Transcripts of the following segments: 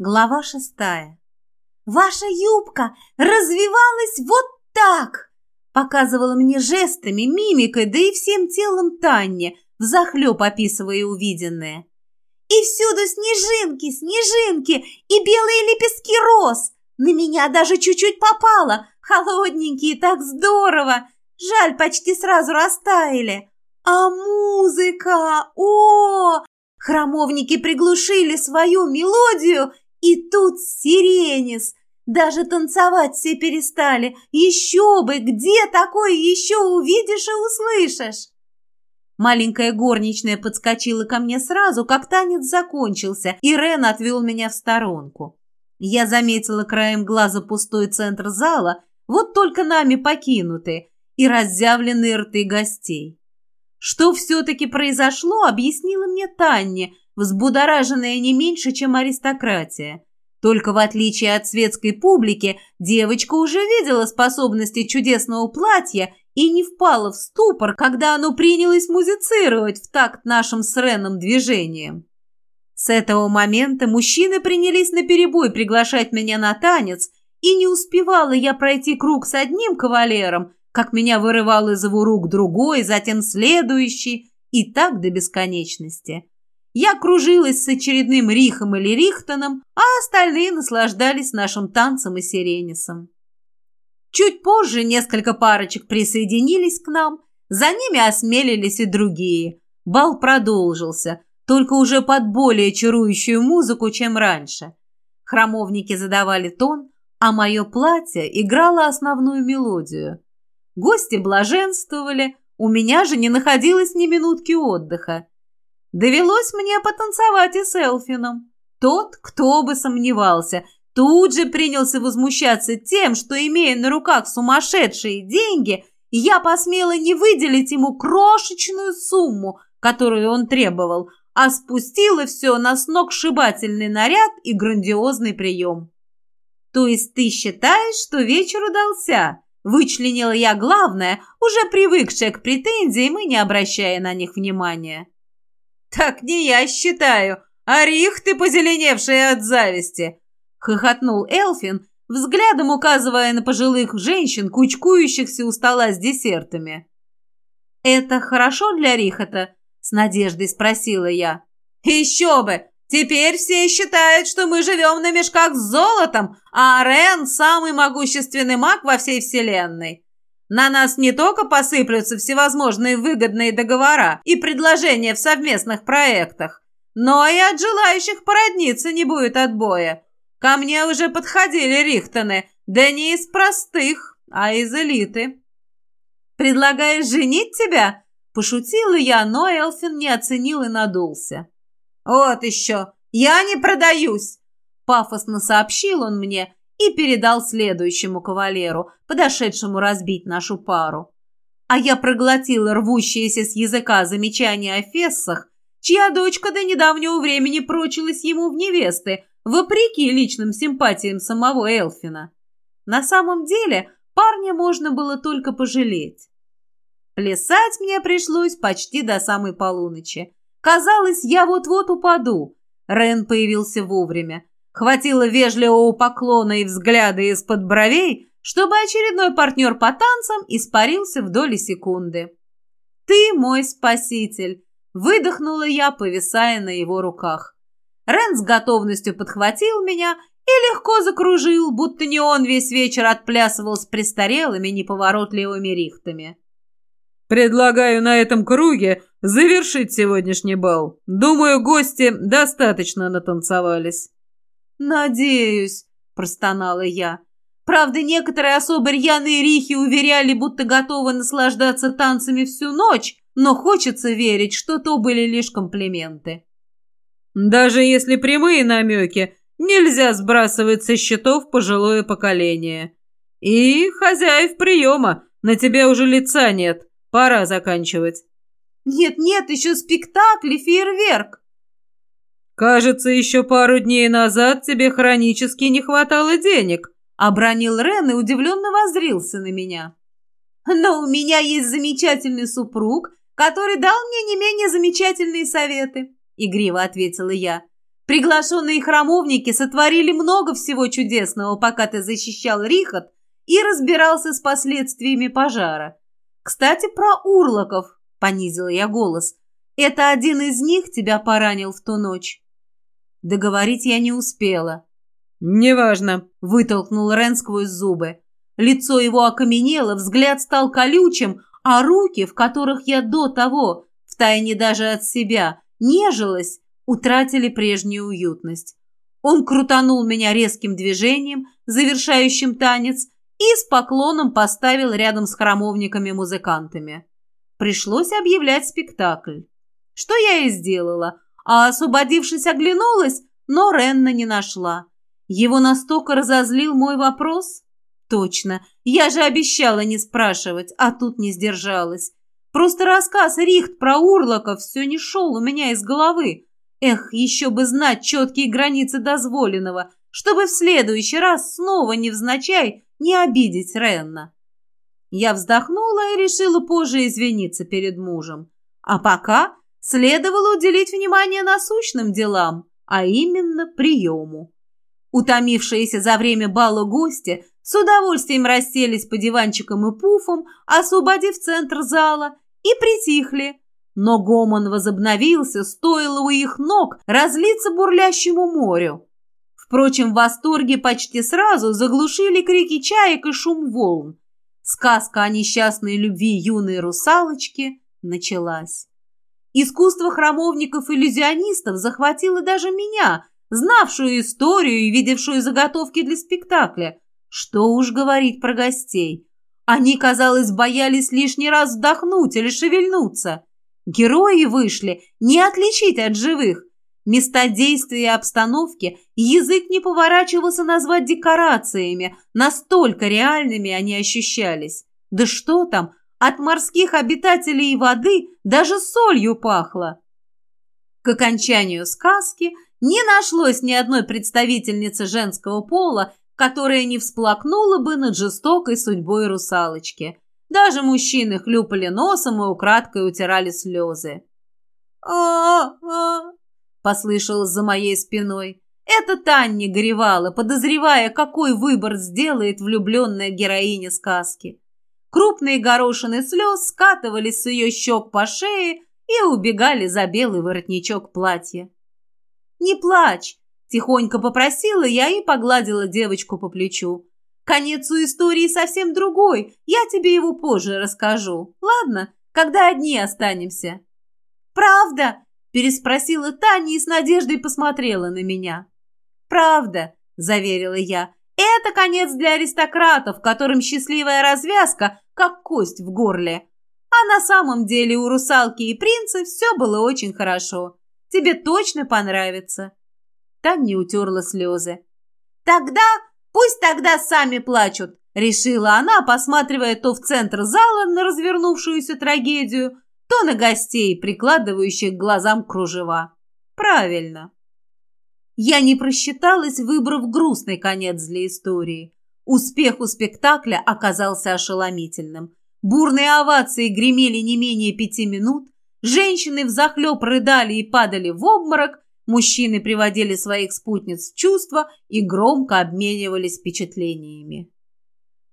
Глава шестая. «Ваша юбка развивалась вот так!» Показывала мне жестами, мимикой, да и всем телом Танне, взахлеб описывая увиденное. «И всюду снежинки, снежинки и белые лепестки роз! На меня даже чуть-чуть попало, холодненькие, так здорово! Жаль, почти сразу растаяли! А музыка! О, Храмовники приглушили свою мелодию и тут сиренис. Даже танцевать все перестали. Еще бы, где такое еще увидишь и услышишь? Маленькая горничная подскочила ко мне сразу, как танец закончился, и Рен отвел меня в сторонку. Я заметила краем глаза пустой центр зала, вот только нами покинутый, и разъявленные рты гостей. Что все-таки произошло, объяснила мне Таня, взбудораженная не меньше, чем аристократия. Только в отличие от светской публики, девочка уже видела способности чудесного платья и не впала в ступор, когда оно принялось музицировать в такт нашим с Реном движением. С этого момента мужчины принялись наперебой приглашать меня на танец, и не успевала я пройти круг с одним кавалером, как меня вырывал из его рук другой, затем следующий, и так до бесконечности. Я кружилась с очередным Рихом или Рихтоном, а остальные наслаждались нашим танцем и сиренисом. Чуть позже несколько парочек присоединились к нам, за ними осмелились и другие. Бал продолжился, только уже под более чарующую музыку, чем раньше. Храмовники задавали тон, а мое платье играло основную мелодию. Гости блаженствовали, у меня же не находилось ни минутки отдыха. Довелось мне потанцевать и с Элфином. Тот, кто бы сомневался, тут же принялся возмущаться тем, что, имея на руках сумасшедшие деньги, я посмела не выделить ему крошечную сумму, которую он требовал, а спустила все на сногсшибательный наряд и грандиозный прием. То есть ты считаешь, что вечер удался? Вычленила я главное, уже привыкшая к претензиям и не обращая на них внимания. «Так не я считаю, а рих ты позеленевшая от зависти!» — хохотнул Элфин, взглядом указывая на пожилых женщин, кучкующихся у стола с десертами. «Это хорошо для Рихота?» — с надеждой спросила я. «Еще бы! Теперь все считают, что мы живем на мешках с золотом, а Рен – самый могущественный маг во всей вселенной. На нас не только посыплются всевозможные выгодные договора и предложения в совместных проектах, но и от желающих породниться не будет отбоя. Ко мне уже подходили Рихтоны, да не из простых, а из элиты. «Предлагаешь женить тебя?» – пошутила я, но Элфин не оценил и надулся. «Вот еще! Я не продаюсь!» Пафосно сообщил он мне и передал следующему кавалеру, подошедшему разбить нашу пару. А я проглотила рвущиеся с языка замечания о фессах, чья дочка до недавнего времени прочилась ему в невесты, вопреки личным симпатиям самого Элфина. На самом деле парня можно было только пожалеть. Плясать мне пришлось почти до самой полуночи. Казалось, я вот-вот упаду. Рен появился вовремя. Хватило вежливого поклона и взгляда из-под бровей, чтобы очередной партнер по танцам испарился в доли секунды. «Ты мой спаситель!» – выдохнула я, повисая на его руках. Рен с готовностью подхватил меня и легко закружил, будто не он весь вечер отплясывал с престарелыми неповоротливыми рихтами. «Предлагаю на этом круге завершить сегодняшний бал. Думаю, гости достаточно натанцевались». «Надеюсь», – простонала я. Правда, некоторые особо рьяные рихи уверяли, будто готовы наслаждаться танцами всю ночь, но хочется верить, что то были лишь комплименты. Даже если прямые намеки, нельзя сбрасывать со счетов пожилое поколение. И хозяев приема, на тебя уже лица нет, пора заканчивать. Нет-нет, еще спектакль и фейерверк. Кажется, еще пару дней назад тебе хронически не хватало денег, обронил Рен и удивленно возрился на меня. Но у меня есть замечательный супруг, который дал мне не менее замечательные советы, игриво ответила я. Приглашенные храмовники сотворили много всего чудесного, пока ты защищал Рихот и разбирался с последствиями пожара. Кстати, про урлоков, понизила я голос. Это один из них тебя поранил в ту ночь. Договорить я не успела. «Неважно», — вытолкнул Рен сквозь зубы. Лицо его окаменело, взгляд стал колючим, а руки, в которых я до того, втайне даже от себя, нежилась, утратили прежнюю уютность. Он крутанул меня резким движением, завершающим танец, и с поклоном поставил рядом с храмовниками-музыкантами. Пришлось объявлять спектакль. Что я и сделала, а освободившись оглянулась, но Ренна не нашла. Его настолько разозлил мой вопрос? Точно, я же обещала не спрашивать, а тут не сдержалась. Просто рассказ Рихт про Урлоков все не шел у меня из головы. Эх, еще бы знать четкие границы дозволенного, чтобы в следующий раз снова невзначай не обидеть Ренна. Я вздохнула и решила позже извиниться перед мужем. А пока следовало уделить внимание насущным делам, а именно приему. Утомившиеся за время бала гости с удовольствием расселись по диванчикам и пуфам, освободив центр зала, и притихли. Но гомон возобновился, стоило у их ног разлиться бурлящему морю. Впрочем, в восторге почти сразу заглушили крики чаек и шум волн. Сказка о несчастной любви юной русалочки началась. Искусство храмовников-иллюзионистов захватило даже меня, знавшую историю и видевшую заготовки для спектакля. Что уж говорить про гостей. Они, казалось, боялись лишний раз вдохнуть или шевельнуться. Герои вышли не отличить от живых. Места действия и обстановки язык не поворачивался назвать декорациями, настолько реальными они ощущались. Да что там, от морских обитателей воды даже солью пахло. К окончанию сказки не нашлось ни одной представительницы женского пола, которая не всплакнула бы над жестокой судьбой русалочки. Даже мужчины хлюпали носом и украдкой утирали слезы. «А-а-а!» — послышалось за моей спиной. Это Таня горевала, подозревая, какой выбор сделает влюбленная героиня сказки. Крупные горошины слез скатывались с ее щек по шее и убегали за белый воротничок платья. «Не плачь!» – тихонько попросила я и погладила девочку по плечу. «Конец у истории совсем другой, я тебе его позже расскажу, ладно, когда одни останемся». «Правда?» – переспросила Таня и с надеждой посмотрела на меня. «Правда», – заверила я, – «это конец для аристократов, которым счастливая развязка, как кость в горле. А на самом деле у русалки и принца все было очень хорошо. Тебе точно понравится». Таня утерла слезы. «Тогда пусть тогда сами плачут», — решила она, посматривая то в центр зала на развернувшуюся трагедию, то на гостей, прикладывающих к глазам кружева. «Правильно». Я не просчиталась, выбрав грустный конец для истории. Успех у спектакля оказался ошеломительным. Бурные овации гремели не менее пяти минут, Женщины взахлеб рыдали и падали в обморок, мужчины приводили своих спутниц в чувство и громко обменивались впечатлениями.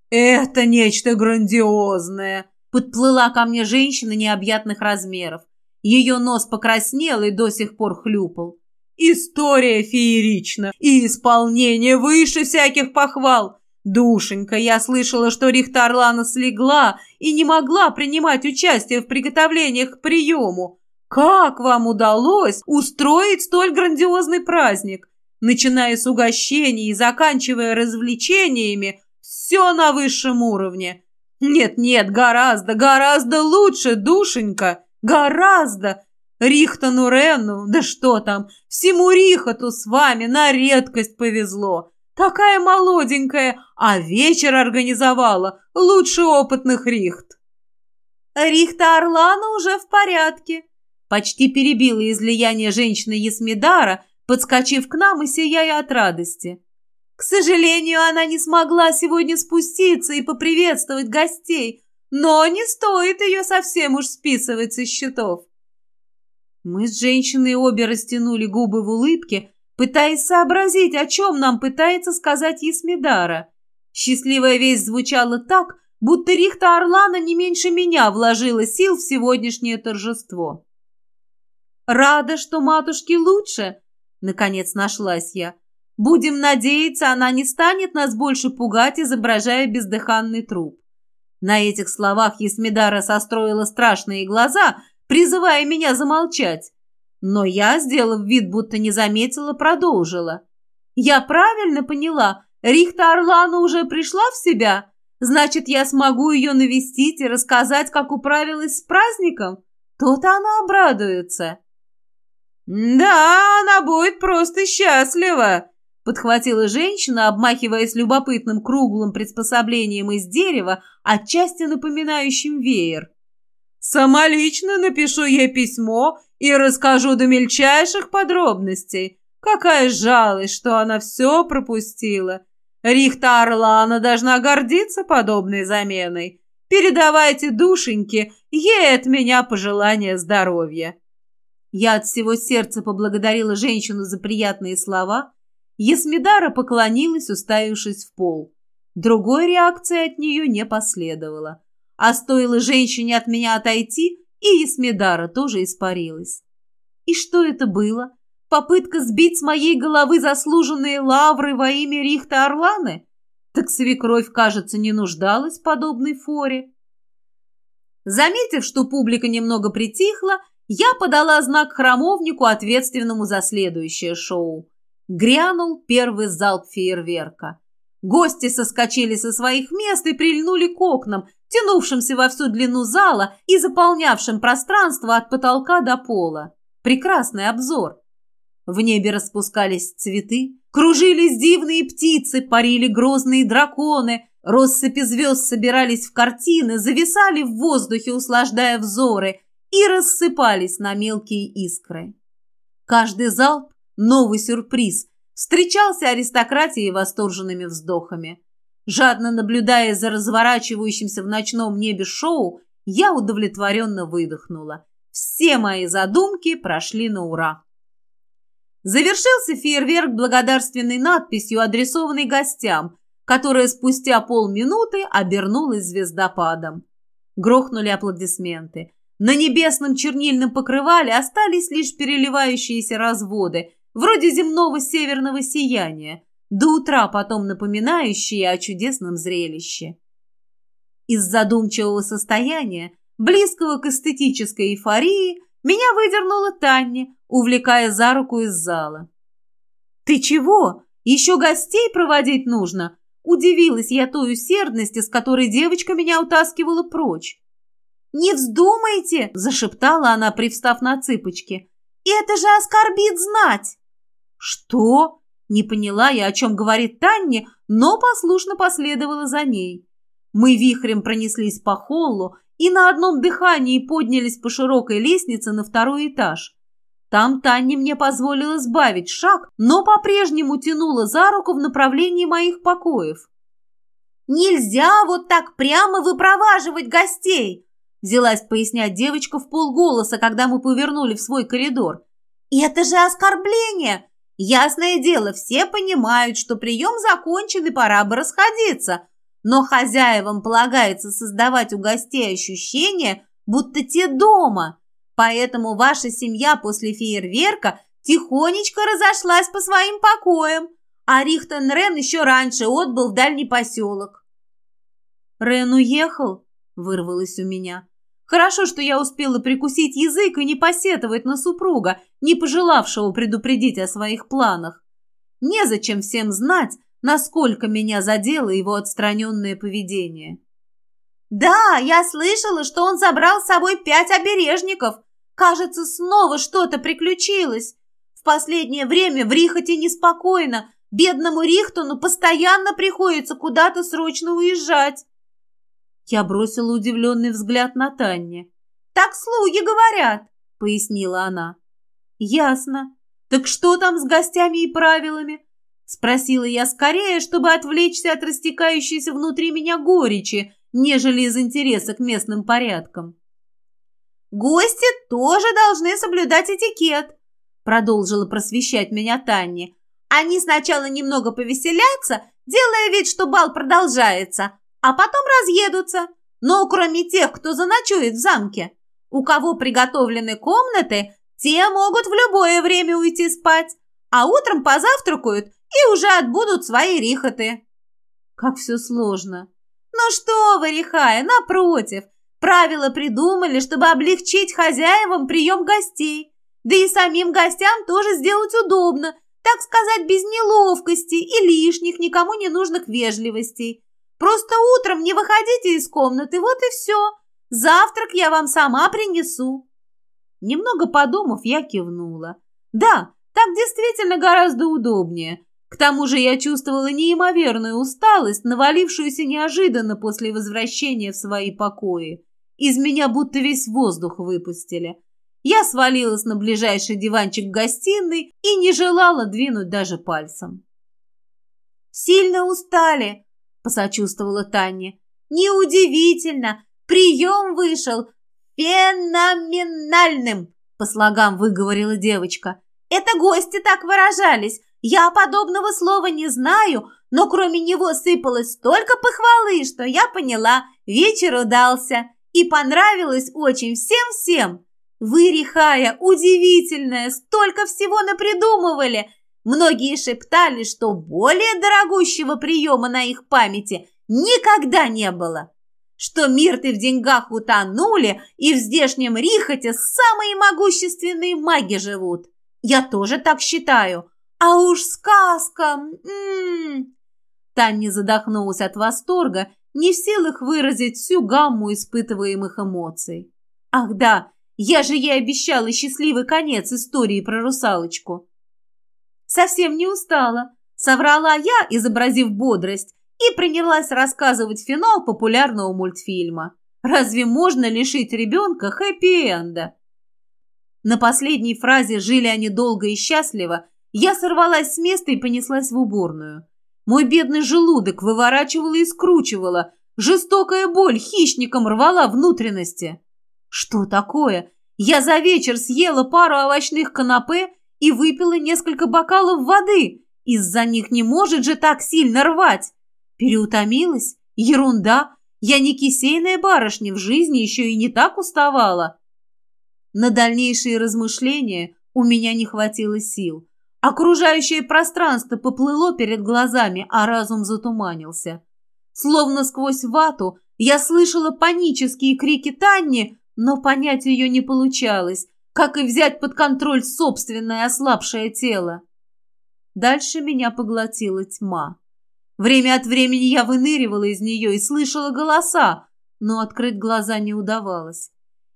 «Это нечто грандиозное!» Подплыла ко мне женщина необъятных размеров. Ее нос покраснел и до сих пор хлюпал. «История феерична и исполнение выше всяких похвал. «Душенька, я слышала, что Рихта Орлана слегла и не могла принимать участие в приготовлениях к приему. Как вам удалось устроить столь грандиозный праздник? Начиная с угощений и заканчивая развлечениями, все на высшем уровне. Нет-нет, гораздо, гораздо лучше, душенька, гораздо. Рихтану Ренну, да что там, всему Рихоту с вами на редкость повезло». Такая молоденькая, а вечер организовала лучше опытных Рихт. Рихта Орлана уже в порядке. Почти перебила излияние женщины Есмидара, подскочив к нам и сияя от радости. К сожалению, она не смогла сегодня спуститься и поприветствовать гостей, но не стоит ее совсем уж списывать со счетов. Мы с женщиной обе растянули губы в улыбке, пытаясь сообразить, о чем нам пытается сказать Есмидара. Счастливая весть звучала так, будто Рихта Орлана не меньше меня вложила сил в сегодняшнее торжество. «Рада, что матушке лучше», — наконец нашлась я. «Будем надеяться, она не станет нас больше пугать, изображая бездыханный труп». На этих словах Есмидара состроила страшные глаза, призывая меня замолчать. Но я, сделав вид, будто не заметила, продолжила. «Я правильно поняла, Рихта Орлана уже пришла в себя? Значит, я смогу ее навестить и рассказать, как управилась с праздником? То-то она обрадуется». «Да, она будет просто счастлива!» подхватила женщина, обмахиваясь любопытным круглым приспособлением из дерева, отчасти напоминающим веер. «Самолично напишу ей письмо и расскажу до мельчайших подробностей. Какая жалость, что она все пропустила. Рихта Орлана должна гордиться подобной заменой. Передавайте душеньке ей от меня пожелания здоровья». Я от всего сердца поблагодарила женщину за приятные слова. Есмидара поклонилась, уставившись в пол. Другой реакции от нее не последовало. А стоило женщине от меня отойти, и Есмидара тоже испарилась. И что это было? Попытка сбить с моей головы заслуженные лавры во имя Рихта Орланы? Так свекровь, кажется, не нуждалась в подобной форе. Заметив, что публика немного притихла, я подала знак храмовнику, ответственному за следующее шоу. Грянул первый залп фейерверка. Гости соскочили со своих мест и прильнули к окнам, тянувшимся во всю длину зала и заполнявшим пространство от потолка до пола. Прекрасный обзор. В небе распускались цветы, кружились дивные птицы, парили грозные драконы, россыпи звезд собирались в картины, зависали в воздухе, услаждая взоры, и рассыпались на мелкие искры. Каждый залп – новый сюрприз, встречался аристократией восторженными вздохами. Жадно наблюдая за разворачивающимся в ночном небе шоу, я удовлетворенно выдохнула. Все мои задумки прошли на ура. Завершился фейерверк благодарственной надписью, адресованной гостям, которая спустя полминуты обернулась звездопадом. Грохнули аплодисменты. На небесном чернильном покрывале остались лишь переливающиеся разводы, вроде земного северного сияния, до утра потом напоминающие о чудесном зрелище. Из задумчивого состояния, близкого к эстетической эйфории, меня выдернула Таня, увлекая за руку из зала. «Ты чего? Еще гостей проводить нужно?» Удивилась я той усердности, с которой девочка меня утаскивала прочь. «Не вздумайте!» – зашептала она, привстав на цыпочки. «Это же оскорбит знать!» «Что?» – не поняла я, о чем говорит Таня, но послушно последовала за ней. Мы вихрем пронеслись по холлу и на одном дыхании поднялись по широкой лестнице на второй этаж. Там Таня мне позволила сбавить шаг, но по-прежнему тянула за руку в направлении моих покоев. «Нельзя вот так прямо выпроваживать гостей!» Взялась пояснять девочка в полголоса, когда мы повернули в свой коридор. «Это же оскорбление! Ясное дело, все понимают, что прием закончен и пора бы расходиться. Но хозяевам полагается создавать у гостей ощущение, будто те дома. Поэтому ваша семья после фейерверка тихонечко разошлась по своим покоям, а Рихтен Рен еще раньше отбыл в дальний поселок». «Рен уехал?» – вырвалось у меня. Хорошо, что я успела прикусить язык и не посетовать на супруга, не пожелавшего предупредить о своих планах. Незачем всем знать, насколько меня задело его отстраненное поведение. «Да, я слышала, что он забрал с собой пять обережников. Кажется, снова что-то приключилось. В последнее время в Рихоте неспокойно. Бедному Рихтону постоянно приходится куда-то срочно уезжать». Я бросила удивленный взгляд на Танне. «Так слуги говорят», — пояснила она. «Ясно. Так что там с гостями и правилами?» Спросила я скорее, чтобы отвлечься от растекающейся внутри меня горечи, нежели из интереса к местным порядкам. «Гости тоже должны соблюдать этикет», продолжила просвещать меня Таня. Они сначала немного повеселятся, делая вид, что бал продолжается, а потом разъедутся. Но кроме тех, кто заночует в замке, у кого приготовлены комнаты, те могут в любое время уйти спать, а утром позавтракают и уже отбудут свои рихоты. Как все сложно. Ну что вы, Рихая, напротив, правила придумали, чтобы облегчить хозяевам прием гостей. Да и самим гостям тоже сделать удобно, так сказать, без неловкости и лишних, никому не нужных вежливостей. Просто утром не выходите из комнаты, вот и все. Завтрак я вам сама принесу». Немного подумав, я кивнула. «Да, так действительно гораздо удобнее. К тому же я чувствовала неимоверную усталость, навалившуюся неожиданно после возвращения в свои покои. Из меня будто весь воздух выпустили. Я свалилась на ближайший диванчик гостиной и не желала двинуть даже пальцем. «Сильно устали», – посочувствовала Таня. «Неудивительно, прием вышел феноменальным», – по слогам выговорила девочка. «Это гости так выражались, я подобного слова не знаю, но кроме него сыпалось столько похвалы, что я поняла, вечер удался. И понравилось очень всем-всем. Вы, Рихая, удивительная, столько всего напридумывали. Многие шептали, что более дорогущего приема на их памяти никогда не было. Что мирты в деньгах утонули, и в здешнем Рихоте самые могущественные маги живут. Я тоже так считаю. А уж сказка! М-м-м. Таня задохнулась от восторга, не в силах выразить всю гамму испытываемых эмоций. Ах да, я же ей обещала счастливый конец истории про русалочку. Совсем не устала, соврала я, изобразив бодрость, и принялась рассказывать финал популярного мультфильма. Разве можно лишить ребенка хэппи-энда? На последней фразе «жили они долго и счастливо» Я сорвалась с места и понеслась в уборную. Мой бедный желудок выворачивало и скручивало. Жестокая боль хищником рвала внутренности. Что такое? Я за вечер съела пару овощных канапе и выпила несколько бокалов воды. Из-за них не может же так сильно рвать. Переутомилась? Ерунда. Я не кисейная барышня, в жизни еще и не так уставала. На дальнейшие размышления у меня не хватило сил. Окружающее пространство поплыло перед глазами, а разум затуманился. Словно сквозь вату я слышала панические крики Танни, но понять ее не получалось, как и взять под контроль собственное ослабшее тело. Дальше меня поглотила тьма. Время от времени я выныривала из нее и слышала голоса, но открыть глаза не удавалось.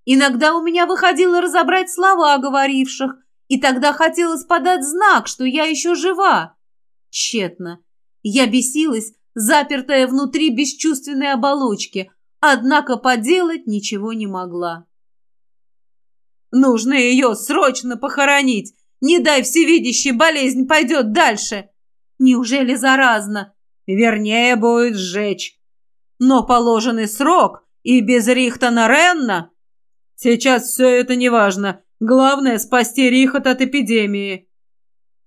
Иногда у меня выходило разобрать слова говоривших – и тогда хотелось подать знак, что я еще жива. Тщетно. Я бесилась, запертая внутри бесчувственной оболочки, однако поделать ничего не могла. «Нужно ее срочно похоронить! Не дай всевидящей болезнь пойдет дальше! Неужели заразно? Вернее, будет сжечь. Но положенный срок и без Рихтона Ренна... Сейчас все это неважно. Главное — спасти Рихот от эпидемии».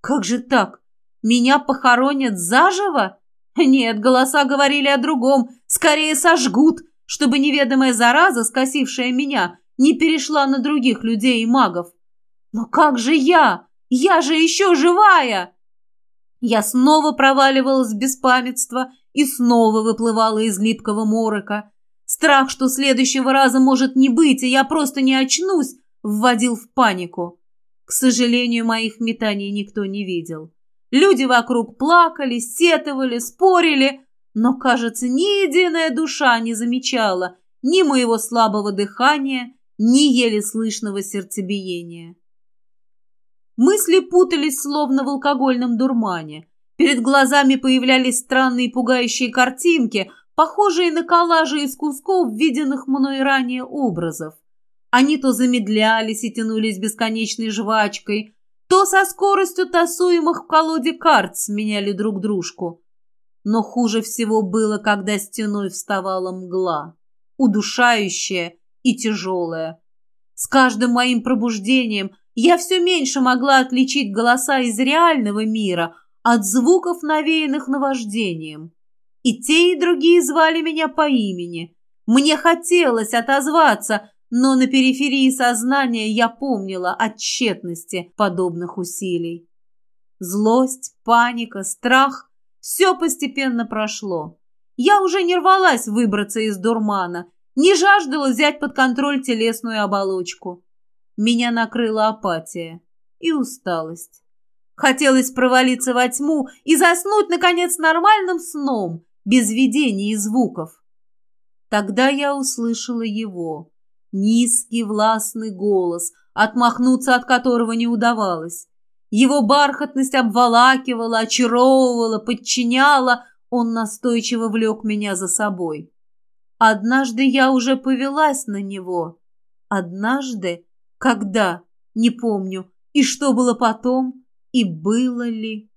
«Как же так? Меня похоронят заживо?» «Нет, голоса говорили о другом. Скорее сожгут, чтобы неведомая зараза, скосившая меня, не перешла на других людей и магов. Но как же я? Я же еще живая!» Я снова проваливалась в беспамятство и снова выплывала из липкого морока. Страх, что следующего раза может не быть, и я просто не очнусь, вводил в панику. К сожалению, моих метаний никто не видел. Люди вокруг плакали, сетовали, спорили, но, кажется, ни единая душа не замечала ни моего слабого дыхания, ни еле слышного сердцебиения. Мысли путались, словно в алкогольном дурмане. Перед глазами появлялись странные пугающие картинки, похожие на коллажи из кусков, виденных мной ранее образов. Они то замедлялись и тянулись бесконечной жвачкой, то со скоростью тасуемых в колоде карт сменяли друг дружку. Но хуже всего было, когда стеной вставала мгла, удушающая и тяжелая. С каждым моим пробуждением Я все меньше могла отличить голоса из реального мира от звуков, навеянных наваждением. И те, и другие звали меня по имени. Мне хотелось отозваться, но на периферии сознания я помнила о тщетности подобных усилий. Злость, паника, страх – все постепенно прошло. Я уже не рвалась выбраться из дурмана, не жаждала взять под контроль телесную оболочку. Меня накрыла апатия и усталость. Хотелось провалиться во тьму и заснуть, наконец, нормальным сном, без видений и звуков. Тогда я услышала его. Низкий властный голос, отмахнуться от которого не удавалось. Его бархатность обволакивала, очаровывала, подчиняла, он настойчиво влек меня за собой. Однажды я уже повелась на него. Однажды? Когда? Не помню. И что было потом? И было ли?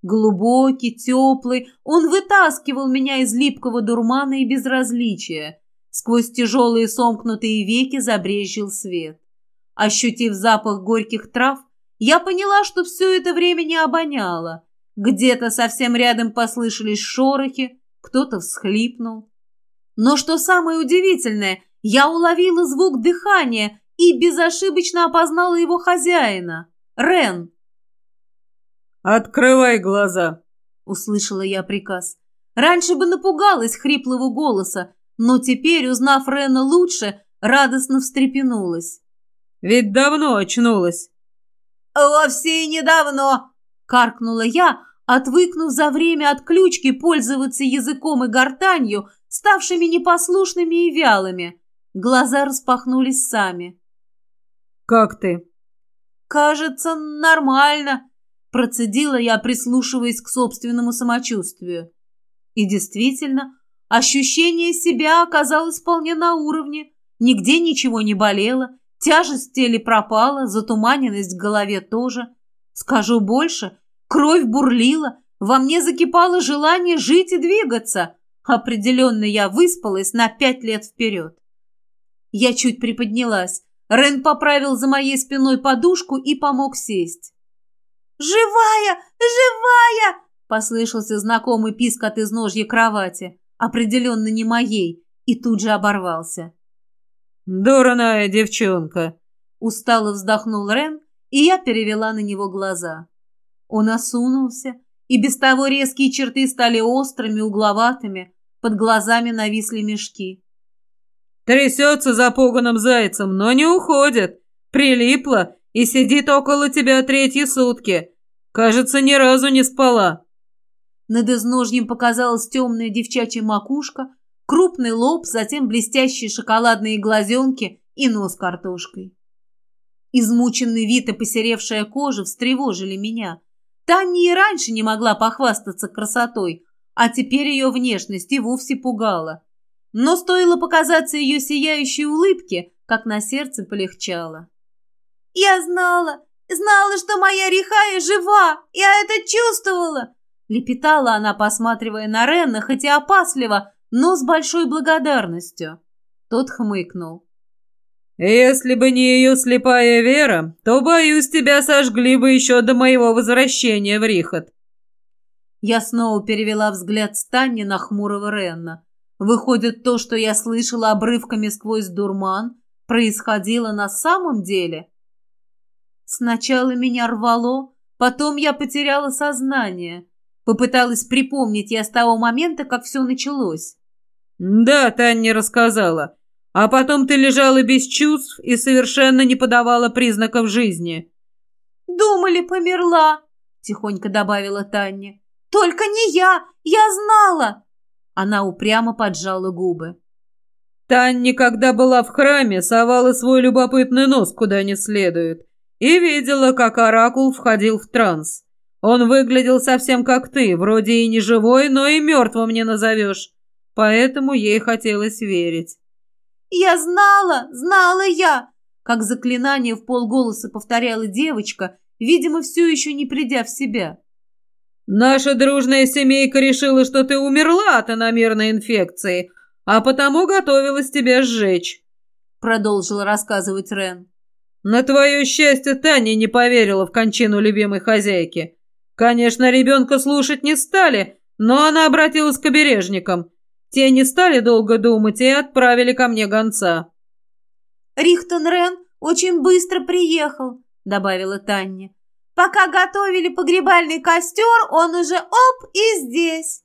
Глубокий, теплый, он вытаскивал меня из липкого дурмана и безразличия. Сквозь тяжелые сомкнутые веки забрезжил свет. Ощутив запах горьких трав, я поняла, что все это время не обоняло. Где-то совсем рядом послышались шорохи, кто-то всхлипнул. Но что самое удивительное, я уловила звук дыхания и безошибочно опознала его хозяина — Рен. «Открывай глаза!» — услышала я приказ. Раньше бы напугалась хриплого голоса, но теперь, узнав Рена лучше, радостно встрепенулась. «Ведь давно очнулась!» «Вовсе и недавно!» — каркнула я, отвыкнув за время от ключки пользоваться языком и гортанью, ставшими непослушными и вялыми. Глаза распахнулись сами. «Как ты?» «Кажется, нормально», — процедила я, прислушиваясь к собственному самочувствию. И действительно, ощущение себя оказалось вполне на уровне. Нигде ничего не болело, тяжесть в теле пропала, затуманенность в голове тоже. Скажу больше, кровь бурлила, во мне закипало желание жить и двигаться. Определенно я выспалась на пять лет вперед. Я чуть приподнялась. Рен поправил за моей спиной подушку и помог сесть. «Живая! Живая!» — послышался знакомый писк от изножья кровати. Определенно не моей. И тут же оборвался. «Дурная девчонка!» Устало вздохнул Рен, и я перевела на него глаза. Он осунулся, и без того резкие черты стали острыми, угловатыми, под глазами нависли мешки. Трясется запуганным зайцем, но не уходит. Прилипла и сидит около тебя третьи сутки. Кажется, ни разу не спала. Над изножьем показалась темная девчачья макушка, крупный лоб, затем блестящие шоколадные глазенки и нос картошкой. Измученный вид и посеревшая кожа встревожили меня. Таня и раньше не могла похвастаться красотой, а теперь ее внешность и вовсе пугала. Но стоило показаться ее сияющей улыбке, как на сердце полегчало. «Я знала, знала, что моя Рихая жива! Я это чувствовала!» Лепетала она, посматривая на Ренна, хотя опасливо, но с большой благодарностью. Тот хмыкнул. «Если бы не ее слепая вера, то, боюсь, тебя сожгли бы еще до моего возвращения в Рихот». Я снова перевела взгляд Станни на хмурого Ренна. Выходит, то, что я слышала обрывками сквозь дурман, происходило на самом деле? Сначала меня рвало, потом я потеряла сознание. Попыталась припомнить я с того момента, как все началось. «Да, Таня рассказала. А потом ты лежала без чувств и совершенно не подавала признаков жизни». «Думали, померла», — тихонько добавила Таня. «Только не я! Я знала!» Она упрямо поджала губы. Танни, когда была в храме, совала свой любопытный нос куда не следует и видела, как оракул входил в транс. Он выглядел совсем как ты, вроде и не живой, но и мертвым не назовешь. Поэтому ей хотелось верить. «Я знала, знала я!» Как заклинание в полголоса повторяла девочка, видимо, все еще не придя в себя. «Наша дружная семейка решила, что ты умерла от иномерной инфекции, а потому готовилась тебя сжечь», — продолжил рассказывать Рен. На твое счастье, Таня не поверила в кончину любимой хозяйки. Конечно, ребенка слушать не стали, но она обратилась к обережникам. Те не стали долго думать и отправили ко мне гонца. «Рихтон Рен очень быстро приехал», — добавила Таня. «Пока готовили погребальный костер, он уже оп и здесь».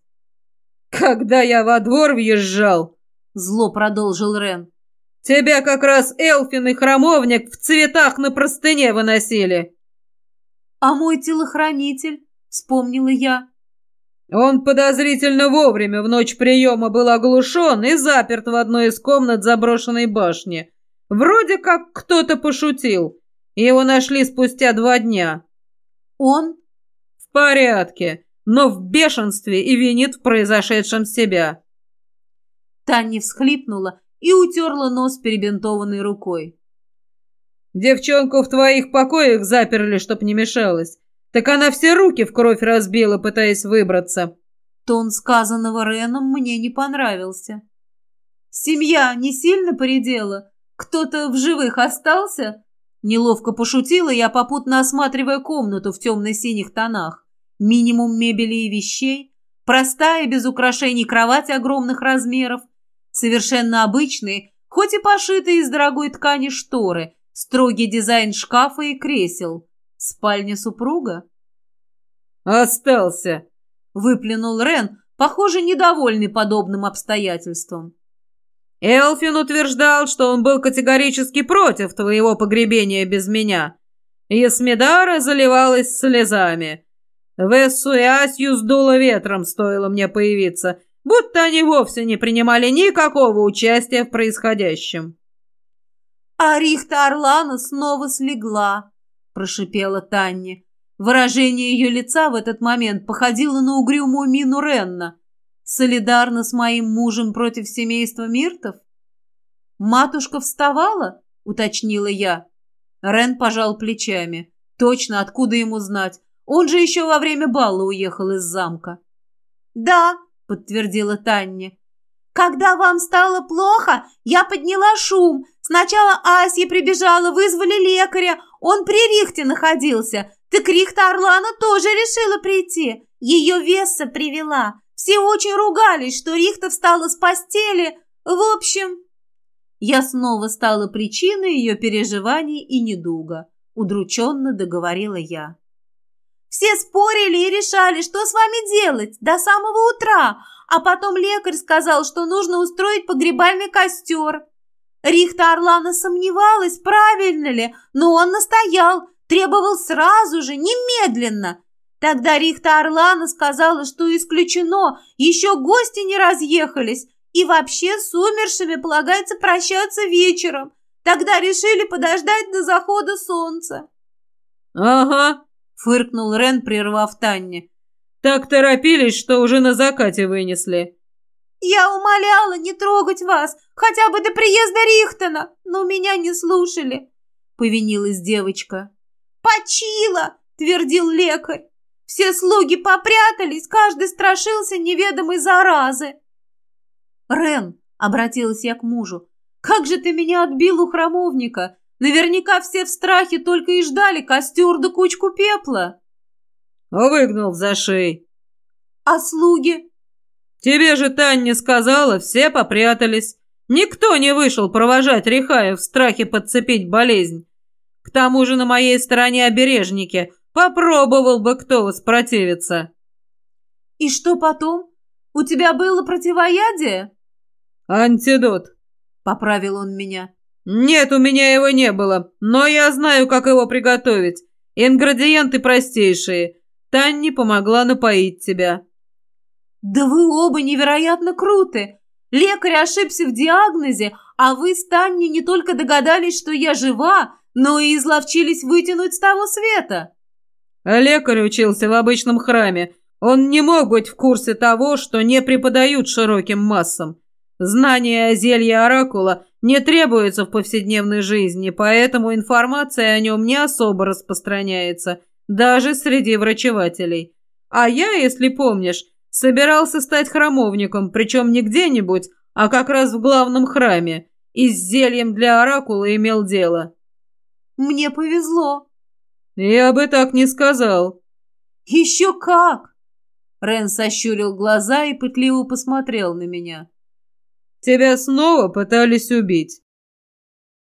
«Когда я во двор въезжал», — зло продолжил Рен, «тебя как раз Элфин и Хромовник в цветах на простыне выносили». «А мой телохранитель?» — вспомнила я. Он подозрительно вовремя в ночь приема был оглушен и заперт в одной из комнат заброшенной башни. Вроде как кто-то пошутил. Его нашли спустя два дня. Он? В порядке, но в бешенстве и винит в произошедшем себя. Таня всхлипнула и утерла нос перебинтованной рукой. «Девчонку в твоих покоях заперли, чтоб не мешалась. Так она все руки в кровь разбила, пытаясь выбраться». Тон сказанного Реном мне не понравился. «Семья не сильно поредела? Кто-то в живых остался?» Неловко пошутила я, попутно осматривая комнату в темно-синих тонах. Минимум мебели и вещей, простая, без украшений кровать огромных размеров, совершенно обычные, хоть и пошитые из дорогой ткани шторы, строгий дизайн шкафа и кресел. Спальня супруга? «Остался!» — выплюнул Рен, похоже, недовольный подобным обстоятельством. Элфин утверждал, что он был категорически против твоего погребения без меня. Ясмидара заливалась слезами. Вессу и Асью сдуло ветром, стоило мне появиться, будто они вовсе не принимали никакого участия в происходящем. А Рихта Орлана снова слегла, прошипела Таня. Выражение ее лица в этот момент походило на угрюмую мину Ренна. Солидарно с моим мужем против семейства Миртов? Матушка вставала? Уточнила я. Рен пожал плечами. Точно, откуда ему знать? Он же еще во время бала уехал из замка. «Да», — подтвердила Таня. «Когда вам стало плохо, я подняла шум. Сначала Асья прибежала, вызвали лекаря, он при Рихте находился. Так Рихта Орлана тоже решила прийти. Ее Весса привела. Все очень ругались, что Рихта встала с постели. В общем... Я снова стала причиной ее переживаний и недуга. Удрученно договорила я. Все спорили и решали, что с вами делать до самого утра, а потом лекарь сказал, что нужно устроить погребальный костер. Рихта Орлана сомневалась, правильно ли, но он настоял, требовал сразу же, немедленно. Тогда Рихта Орлана сказала, что исключено, еще гости не разъехались, и вообще с умершими полагается прощаться вечером. Тогда решили подождать до захода солнца. «Ага», — фыркнул Рен, прервав Танне. «Так торопились, что уже на закате вынесли». «Я умоляла не трогать вас, хотя бы до приезда Рихтона, но меня не слушали», — повинилась девочка. «Почила!» — твердил лекарь. «Все слуги попрятались, каждый страшился неведомой заразы». «Рен», — обратилась я к мужу, — «как же ты меня отбил у храмовника? Наверняка все в страхе только и ждали костер да кучку пепла». «Выгнал за шеи». «А слуги?» «Тебе же Таня сказала, все попрятались. Никто не вышел провожать Рихая в страхе подцепить болезнь. К тому же на моей стороне обережники. Попробовал бы кто воспротивиться». «И что потом? У тебя было противоядие?» «Антидот», — поправил он меня. «Нет, у меня его не было, но я знаю, как его приготовить. Ингредиенты простейшие. Танни помогла напоить тебя». «Да вы оба невероятно круты! Лекарь ошибся в диагнозе, а вы с Танни не только догадались, что я жива, но и изловчились вытянуть с того света!» Лекарь учился в обычном храме. Он не мог быть в курсе того, что не преподают широким массам. Знание о зелье Оракула не требуется в повседневной жизни, поэтому информация о нем не особо распространяется, даже среди врачевателей. А я, если помнишь, Собирался стать храмовником, причем не где-нибудь, а как раз в главном храме. И с зельем для оракула имел дело. Мне повезло. Я бы так не сказал. Еще как! Рен сощурил глаза и пытливо посмотрел на меня. Тебя снова пытались убить.